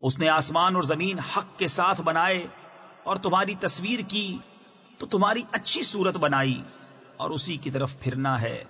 اس نے آسمان اور زمین حق کے ساتھ بنائے اور تمہاری تصویر کی تو تمہاری اچھی صورت بنائی اور اسی کی طرف پھرنا ہے۔